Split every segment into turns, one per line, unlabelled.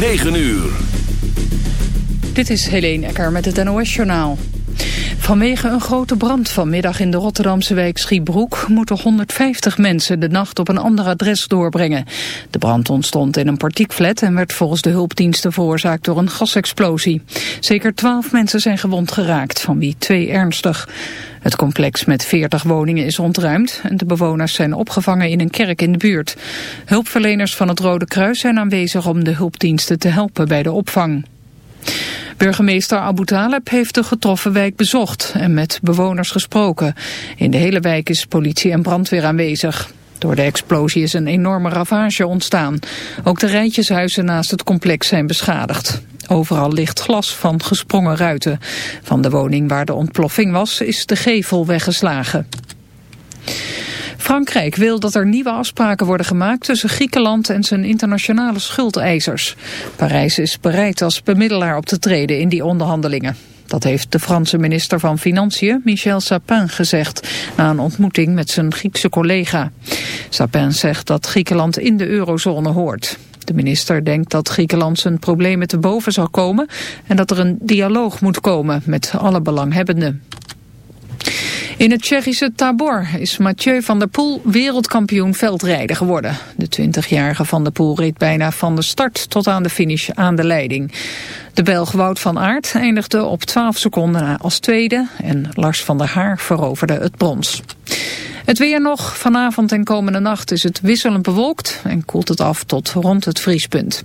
9 uur.
Dit is Helene Ecker met het NOS-journaal. Vanwege een grote brand vanmiddag in de Rotterdamse wijk Schiebroek... moeten 150 mensen de nacht op een ander adres doorbrengen. De brand ontstond in een partiekflat en werd volgens de hulpdiensten veroorzaakt door een gasexplosie. Zeker 12 mensen zijn gewond geraakt, van wie twee ernstig. Het complex met 40 woningen is ontruimd en de bewoners zijn opgevangen in een kerk in de buurt. Hulpverleners van het Rode Kruis zijn aanwezig om de hulpdiensten te helpen bij de opvang. Burgemeester Abu Taleb heeft de getroffen wijk bezocht en met bewoners gesproken. In de hele wijk is politie en brandweer aanwezig. Door de explosie is een enorme ravage ontstaan. Ook de rijtjeshuizen naast het complex zijn beschadigd. Overal ligt glas van gesprongen ruiten. Van de woning waar de ontploffing was is de gevel weggeslagen. Frankrijk wil dat er nieuwe afspraken worden gemaakt tussen Griekenland en zijn internationale schuldeisers. Parijs is bereid als bemiddelaar op te treden in die onderhandelingen. Dat heeft de Franse minister van Financiën, Michel Sapin, gezegd... na een ontmoeting met zijn Griekse collega. Sapin zegt dat Griekenland in de eurozone hoort. De minister denkt dat Griekenland zijn problemen te boven zal komen... en dat er een dialoog moet komen met alle belanghebbenden. In het Tsjechische Tabor is Mathieu van der Poel wereldkampioen veldrijden geworden. De 20-jarige van der Poel reed bijna van de start tot aan de finish aan de leiding. De Belg Wout van Aert eindigde op 12 seconden als tweede en Lars van der Haar veroverde het brons. Het weer nog. Vanavond en komende nacht is het wisselend bewolkt en koelt het af tot rond het vriespunt.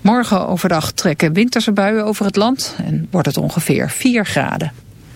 Morgen overdag trekken winterse buien over het land en wordt het ongeveer 4 graden.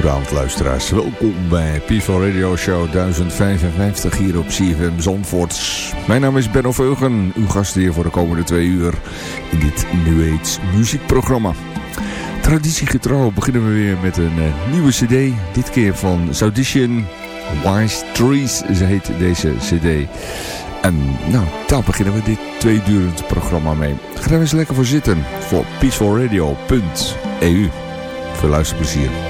Hele goede avond luisteraars. Welkom bij Peaceful Radio Show 1055 hier op CFM Zandvoort. Mijn naam is Benno Veugen, uw gast hier voor de komende twee uur in dit New Age muziekprogramma. Traditiegetrouw beginnen we weer met een uh, nieuwe cd. Dit keer van Saudition Wise Trees ze heet deze cd. En nou, daar beginnen we dit tweedurend programma mee. Ga er eens lekker voor zitten voor peacefulradio.eu. Veel luisterplezier.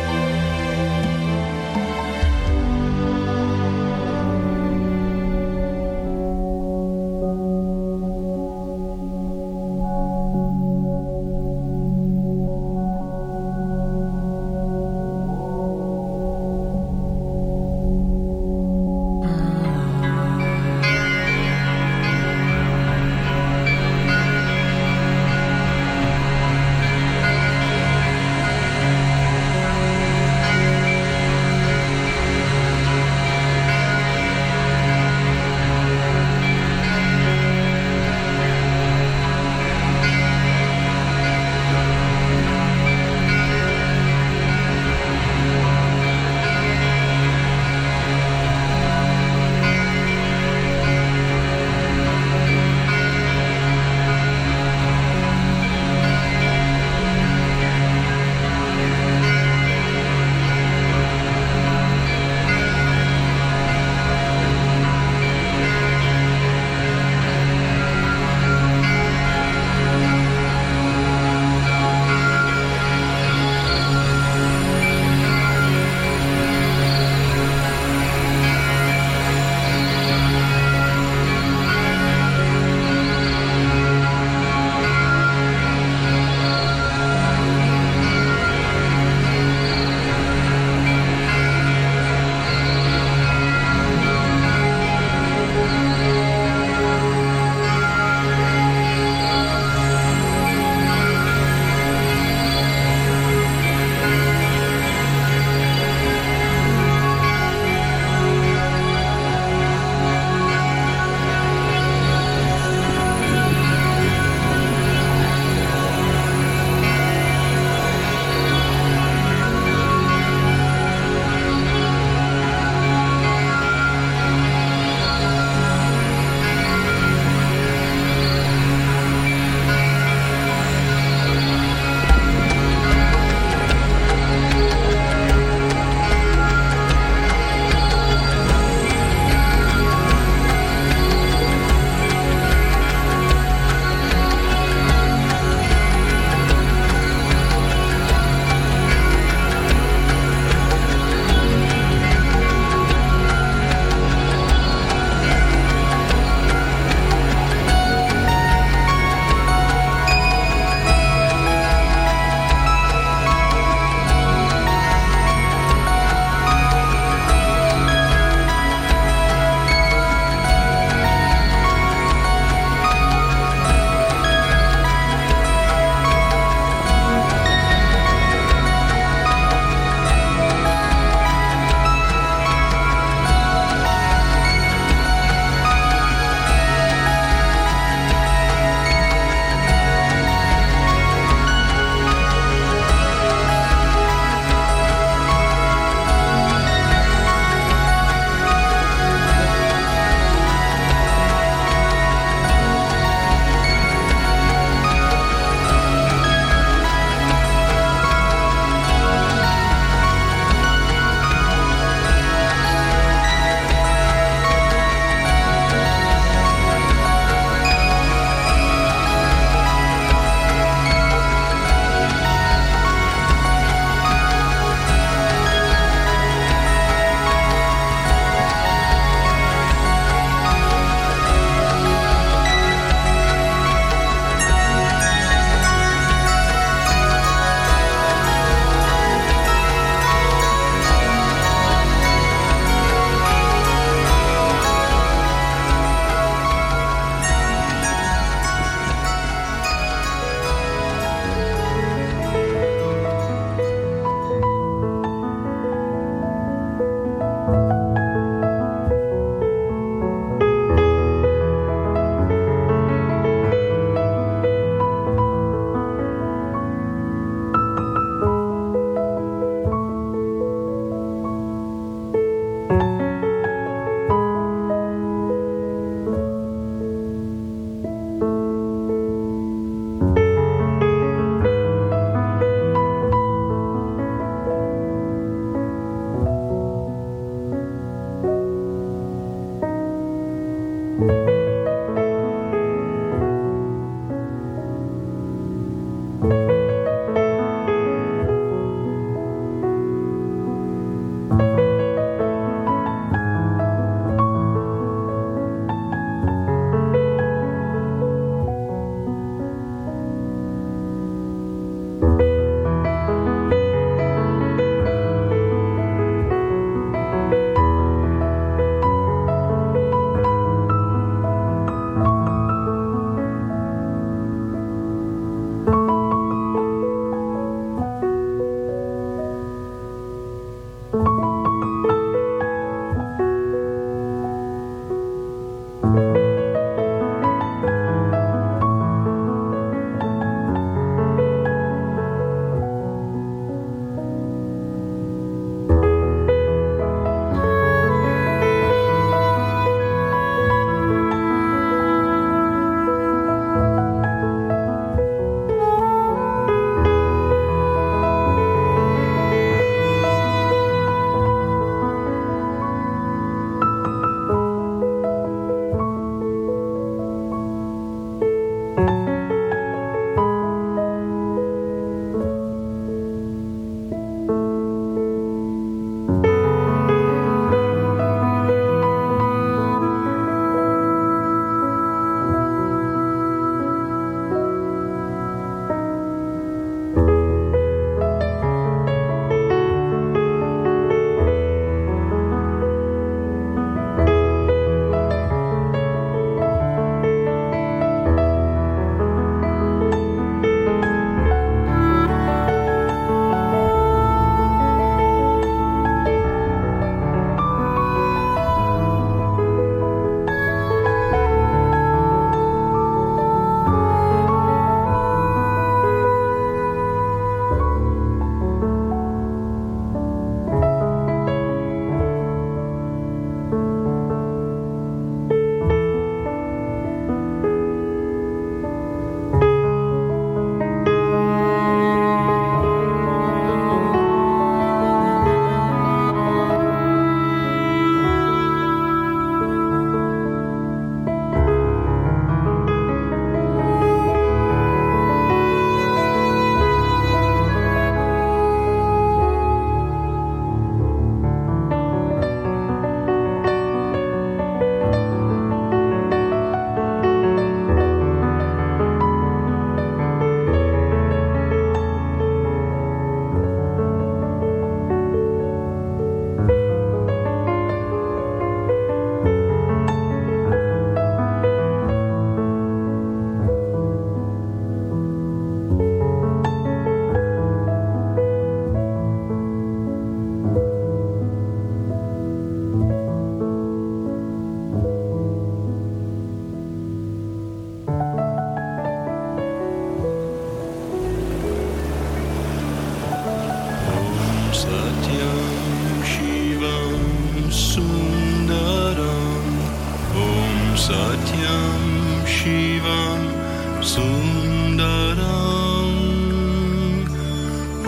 सुन्दर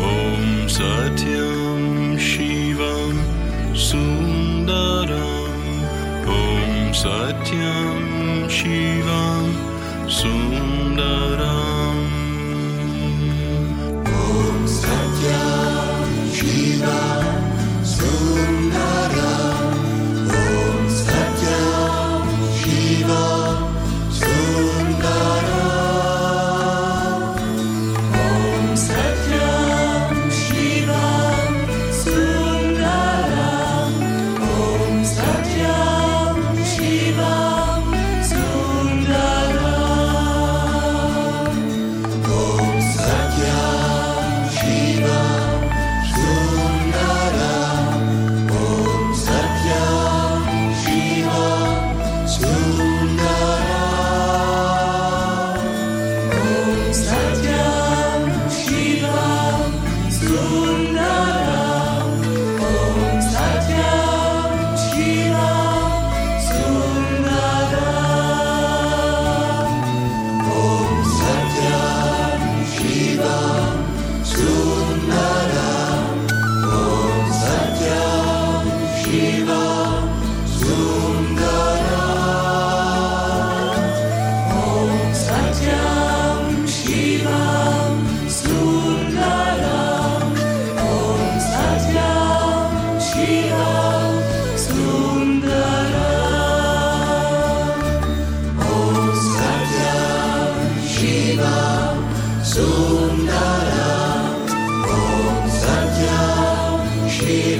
ॐ सत्यं शिवं सुन्दर ॐ सत्यं शिवं सुन्दर feel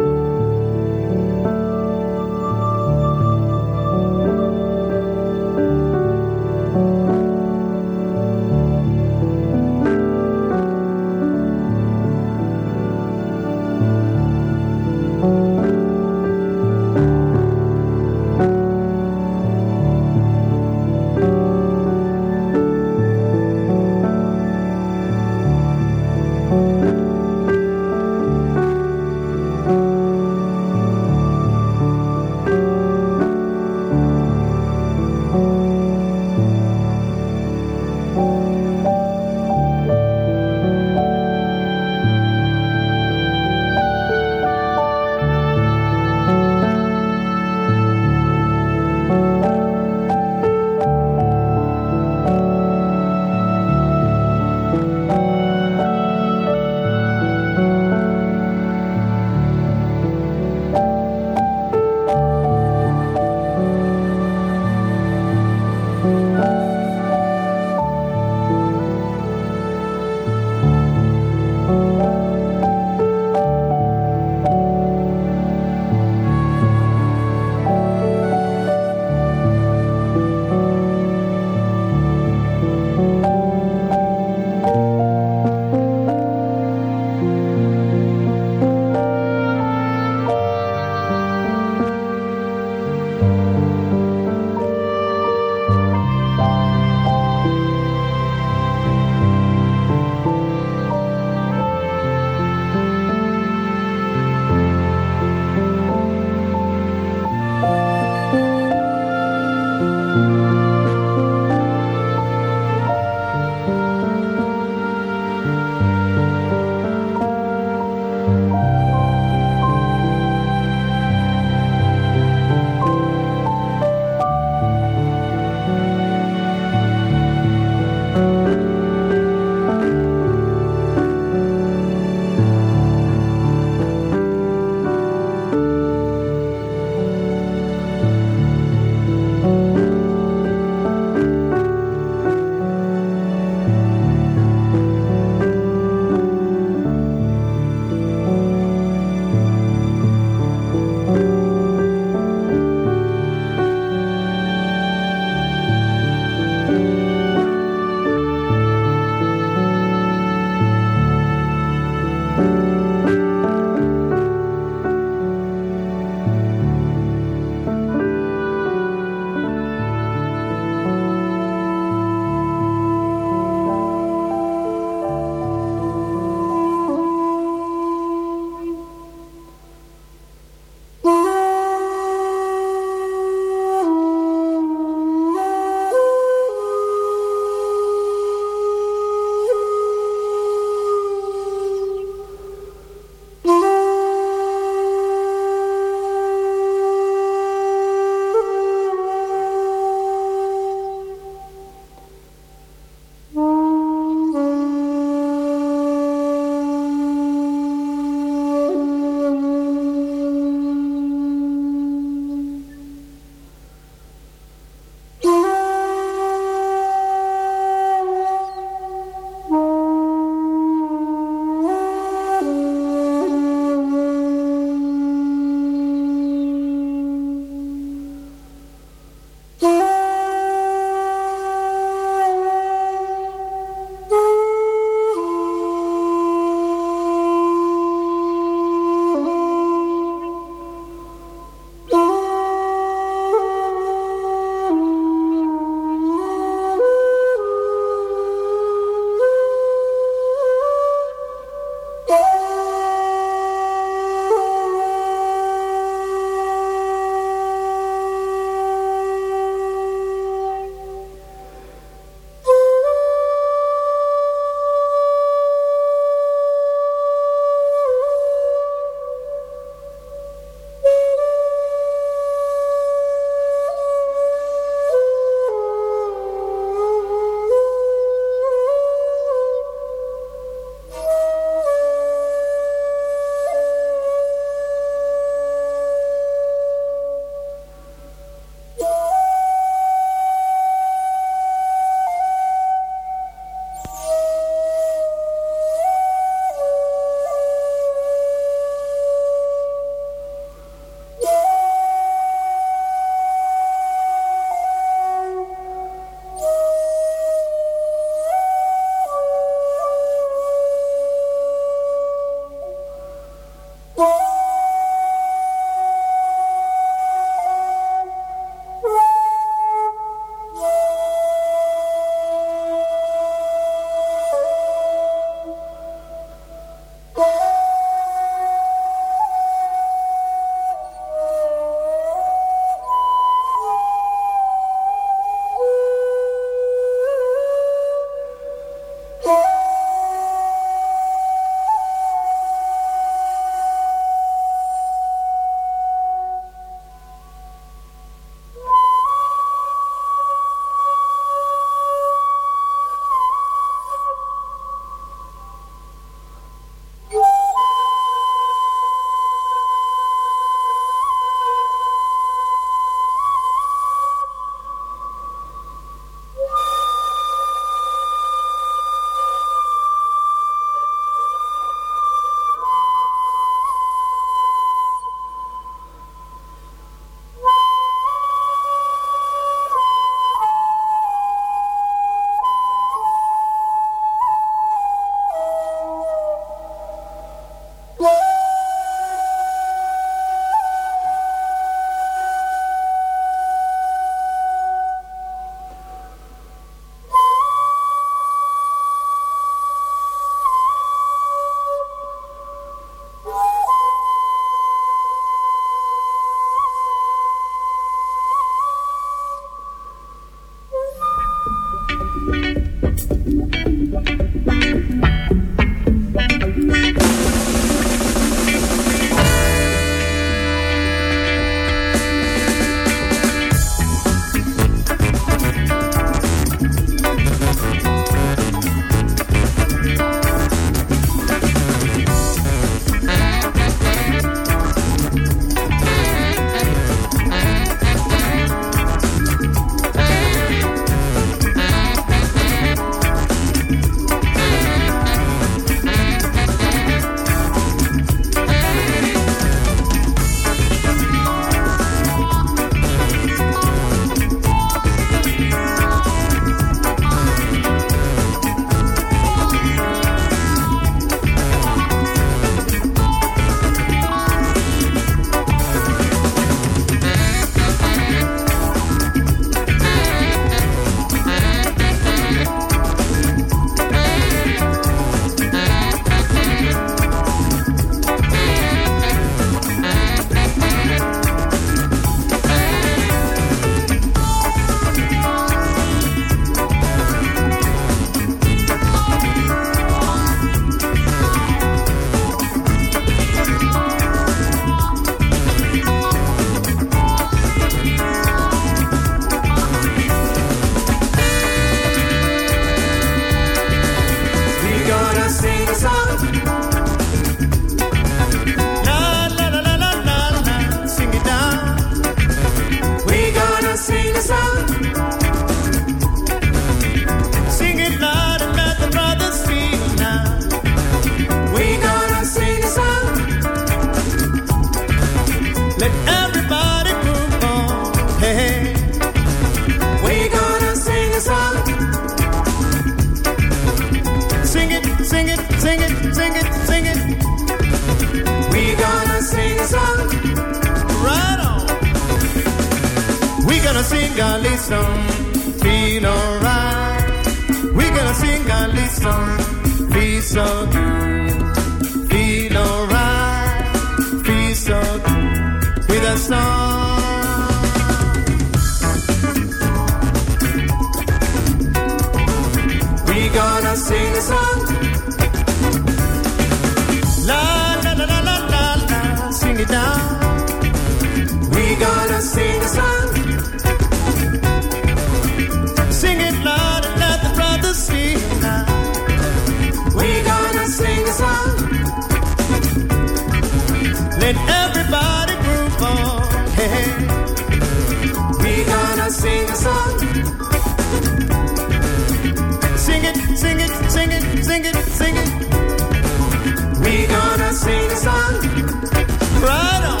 Right on.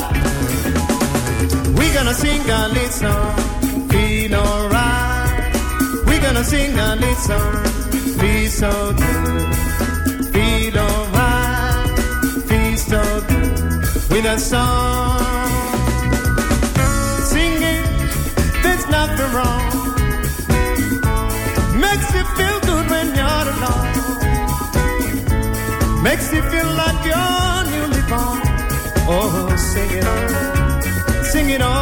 We gonna sing a little song. Feel alright. We gonna sing a little song. Feel so good. Feel alright. Feel so good. With a song. Sing it. There's nothing wrong. Makes you feel good when you're alone. Makes you feel like you're sing it on, sing it on.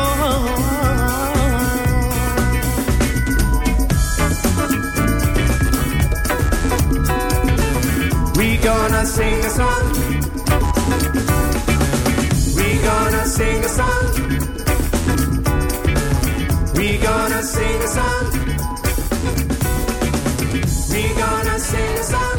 We gonna sing a song. We gonna sing a song. We gonna sing a song. We gonna sing a song.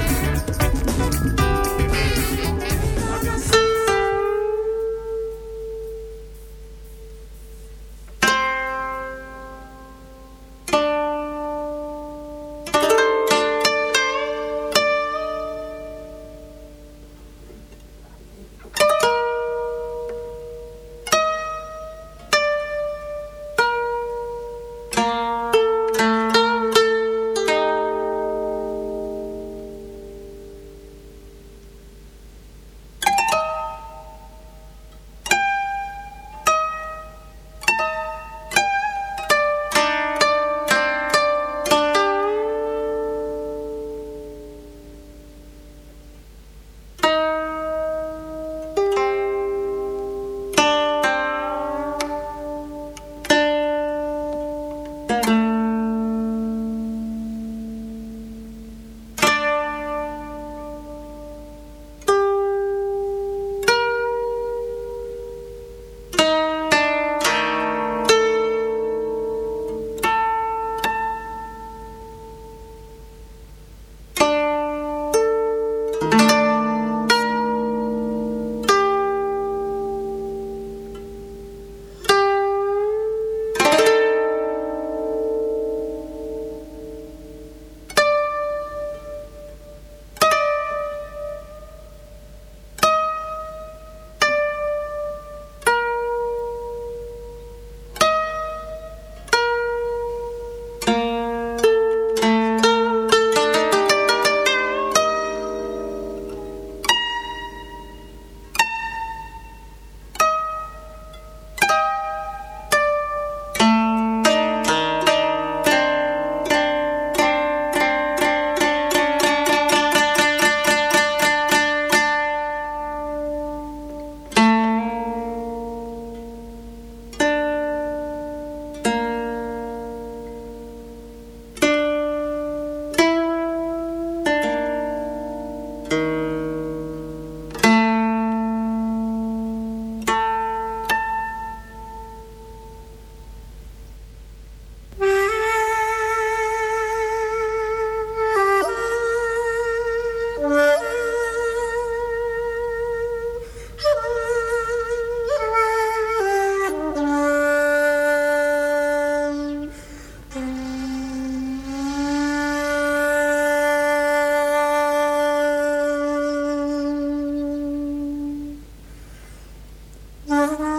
Mm-hmm.